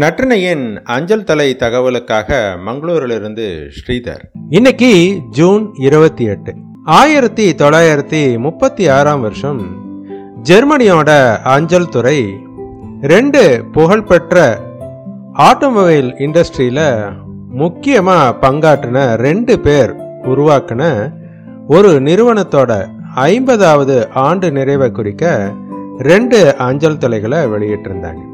நற்றினையின் அஞ்சல் தலை தகவலுக்காக மங்களூரிலிருந்து ஸ்ரீதர். இன்னைக்கு ஜூன் இருபத்தி எட்டு. ஆயிரத்தி தொள்ளாயிரத்தி முப்பத்தி ஆறாம் வருஷம் ஜெர்மனியோட அஞ்சல் துறை ரெண்டு புகழ்பெற்ற ஆட்டோமொபைல் இண்டஸ்ட்ரியில முக்கியமா பங்காற்றின ரெண்டு பேர் உருவாக்கின ஒரு நிறுவனத்தோட ஐம்பதாவது ஆண்டு நிறைவை குறிக்க ரெண்டு அஞ்சல் தலைகளை வெளியிட்டிருந்தாங்க.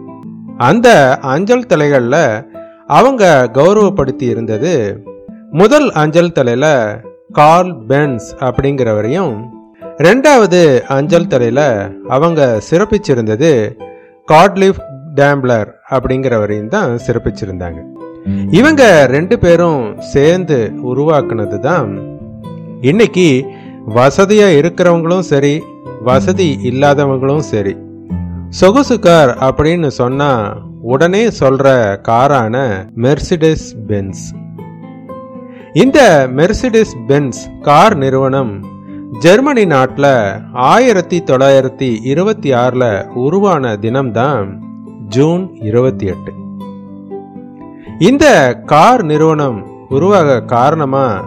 அந்த அஞ்சல் தலைகளில் அவங்க கௌரவப்படுத்தி இருந்தது முதல் அஞ்சல் தலையில் கார்ல் பென்ஸ் அப்படிங்கிறவரையும் ரெண்டாவது அஞ்சல் தலையில் அவங்க சிறப்பிச்சிருந்தது கார்ட்லிஃப் டேம்ப்ளர் அப்படிங்கிறவரையும் தான் சிறப்பிச்சிருந்தாங்க. இவங்க ரெண்டு பேரும் சேர்ந்து உருவாக்குனது தான் இன்னைக்கு வசதியா இருக்கிறவங்களும் சரி வசதி இல்லாதவங்களும் சரி சொகுசு கார் அப்படின்னு சொன்னா உடனே சொல்ற காரான மெர்சிடஸ் பென்ஸ் இந்த மெர்சிடிஸ் பென்ஸ் கார் நிறுவனம் ஜெர்மனி நாட்டில் ஆயிரத்தி தொள்ளாயிரத்தி இருபத்தி ஆறில் உருவான தினம்தான் ஜூன் இருபத்தி எட்டு. இந்த கார் நிறுவனம் உருவாக காரணமாக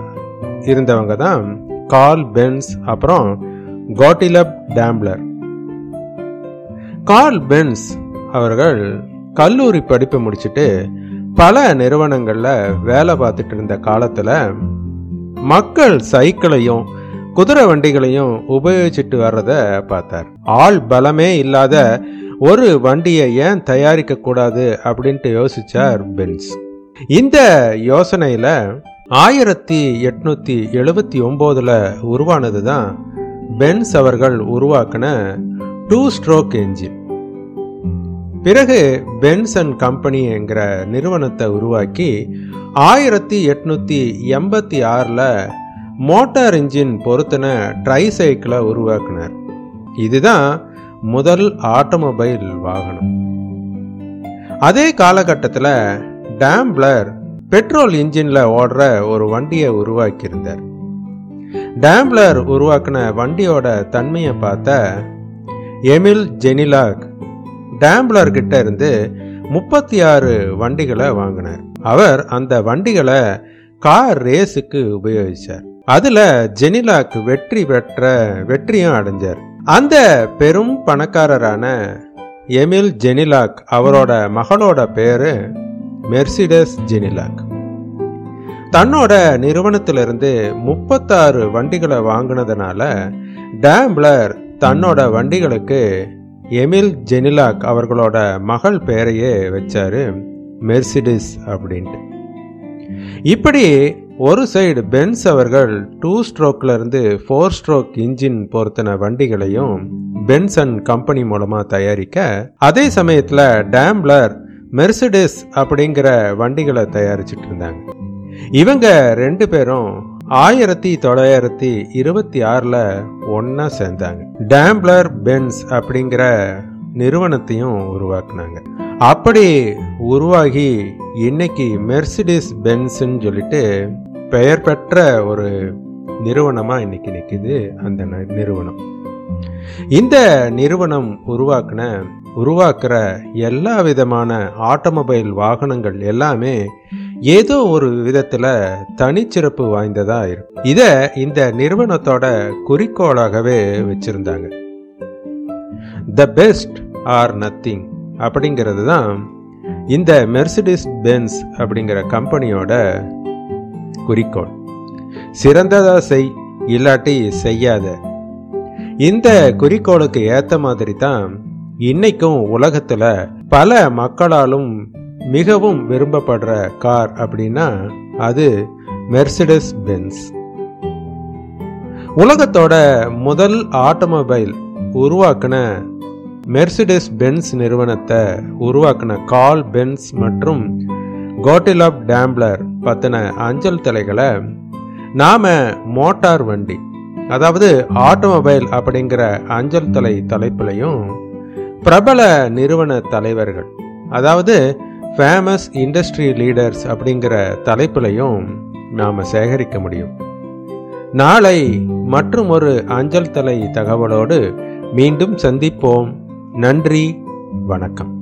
இருந்தவங்க தான் கார்ல் பென்ஸ் அப்புறம் கோட்டிலப் டேம்ப்ளர் கார்ல் பென்ஸ் அவர்கள் கல்லூரி படிப்பை முடிச்சுட்டு பல நிறுவனங்களில் வேலை பார்த்துட்டு இருந்த காலத்தில் மக்கள் சைக்கிளையும் குதிரை வண்டிகளையும் உபயோகிச்சுட்டு வர்றத பார்த்தார். ஆள் பலமே இல்லாத ஒரு வண்டியை ஏன் தயாரிக்க கூடாது அப்படின்ட்டு யோசிச்சார் பென்ஸ். இந்த யோசனையில் ஆயிரத்தி எட்நூத்தி எழுபத்தி ஒம்போதுல உருவானது தான் பென்ஸ் அவர்கள் உருவாக்கின டூ ஸ்ட்ரோக் என்ஜின். பிறகு பென்ஸ் அண்ட் கம்பெனி என்கிற நிறுவனத்தை உருவாக்கி ஆயிரத்தி எட்நூத்தி எண்பத்தி ஆறில் மோட்டார் இன்ஜின் பொருத்தின ட்ரை சைக்கிளை உருவாக்கினார். இதுதான் முதல் ஆட்டோமொபைல் வாகனம். அதே காலகட்டத்தில் டேம்ப்ளர் பெட்ரோல் இன்ஜின்ல ஓடுற ஒரு வண்டியை உருவாக்கியிருந்தார். டேம்ப்ளர் உருவாக்கின வண்டியோட தன்மையை பார்த்த எமில் ஜெனிலாக் டேம்ப்ளர் கிட்ட இருந்து முப்பத்தி ஆறு வண்டிகளை வாங்கினார். அவர் அந்த வண்டிகளை கார் ரேஸுக்கு உபயோகிச்சார். அதுல ஜெனிலாக் வெற்றி பெற்ற வெற்றியும் அடைஞ்சார். அந்த பெரும் பணக்காரரான எமில் ஜெனிலாக் அவரோட மகளோட பேரு மெர்சிடஸ் ஜெனிலாக். தன்னோட நிறுவனத்திலிருந்து முப்பத்தாறு வண்டிகளை வாங்கினதுனால டேம்ப்ளர் தன்னோட வண்டிகளுக்கு எமில் ஜெனிலாக் அவர்களோட மகள் பெயரையே வச்சாரு மெர்சிடிஸ் அப்படின்ட்டு. இப்படி ஒரு சைடு பென்ஸ் அவர்கள் டூ ஸ்ட்ரோக்ல இருந்து ஃபோர் ஸ்ட்ரோக் இன்ஜின் பொருத்தின வண்டிகளையும் பென்ஸ் அண்ட் கம்பெனி மூலமா தயாரிக்க அதே சமயத்துல டேம்ப்ளர் மெர்சிடிஸ் அப்படிங்கிற வண்டிகளை தயாரிச்சிட்டு இருந்தாங்க. இவங்க ரெண்டு பேரும் ஆயிரத்தி தொள்ளாயிரத்தி இருபத்தி ஆறில் ஒன்றா சேர்ந்தாங்க. டேம்ப்ளர் பென்ஸ் அப்படிங்கிற நிறுவனத்தையும் உருவாக்குனாங்க. அப்படி உருவாகி இன்னைக்கு மெர்சிடிஸ் பென்ஸ்ன்னு சொல்லிட்டு பெயர் பெற்ற ஒரு நிறுவனமாக இன்னைக்கு நிற்கிது அந்த நிறுவனம். இந்த நிறுவனம் உருவாக்குன உருவாக்குற எல்லா விதமான ஆட்டோமொபைல் வாகனங்கள் எல்லாமே ஏதோ ஒரு விதத்துல தனிச்சிறப்பு வாய்ந்ததா இருக்கும் இத இந்த நிறுவனத்தோட குறிக்கோளாகவே வச்சிருந்தாங்க. த பெஸ்ட் ஆர் நத்திங் அப்படிங்கிறது தான் இந்த மெர்சிடிஸ் பென்ஸ் அப்படிங்கிற கம்பெனியோட குறிக்கோள். சிறந்ததா செய் இல்லாட்டி செய்யாத இந்த குறிக்கோளுக்கு ஏத்த மாதிரி தான் இன்னைக்கும் உலகத்துல பல மக்களாலும் மிகவும் விரும்பப்படுற கார் அப்படின்னா அது மெர்சிடஸ் பென்ஸ் உலகத்தோட முதல் ஆட்டோமொபைல் உருவாக்கின மெர்சிடஸ் பென்ஸ் நிறுவனத்தை உருவாக்கின கால் பென்ஸ் மற்றும் கோட்டிலாப் டேம்ப்ளர் பத்தின அஞ்சல் தலைகளை நாம மோட்டார் வண்டி அதாவது ஆட்டோமொபைல் அப்படிங்கிற அஞ்சல் தலை தலைப்புலையும் பிரபல நிறுவன தலைவர்கள் அதாவது ஃபேமஸ் இண்டஸ்ட்ரி லீடர்ஸ் அப்படிங்கிற தலைப்பிலையும் நாம் சேகரிக்க முடியும். நாளை மற்றும் ஒரு அஞ்சல் தலை தகவலோடு மீண்டும் சந்திப்போம். நன்றி வணக்கம்.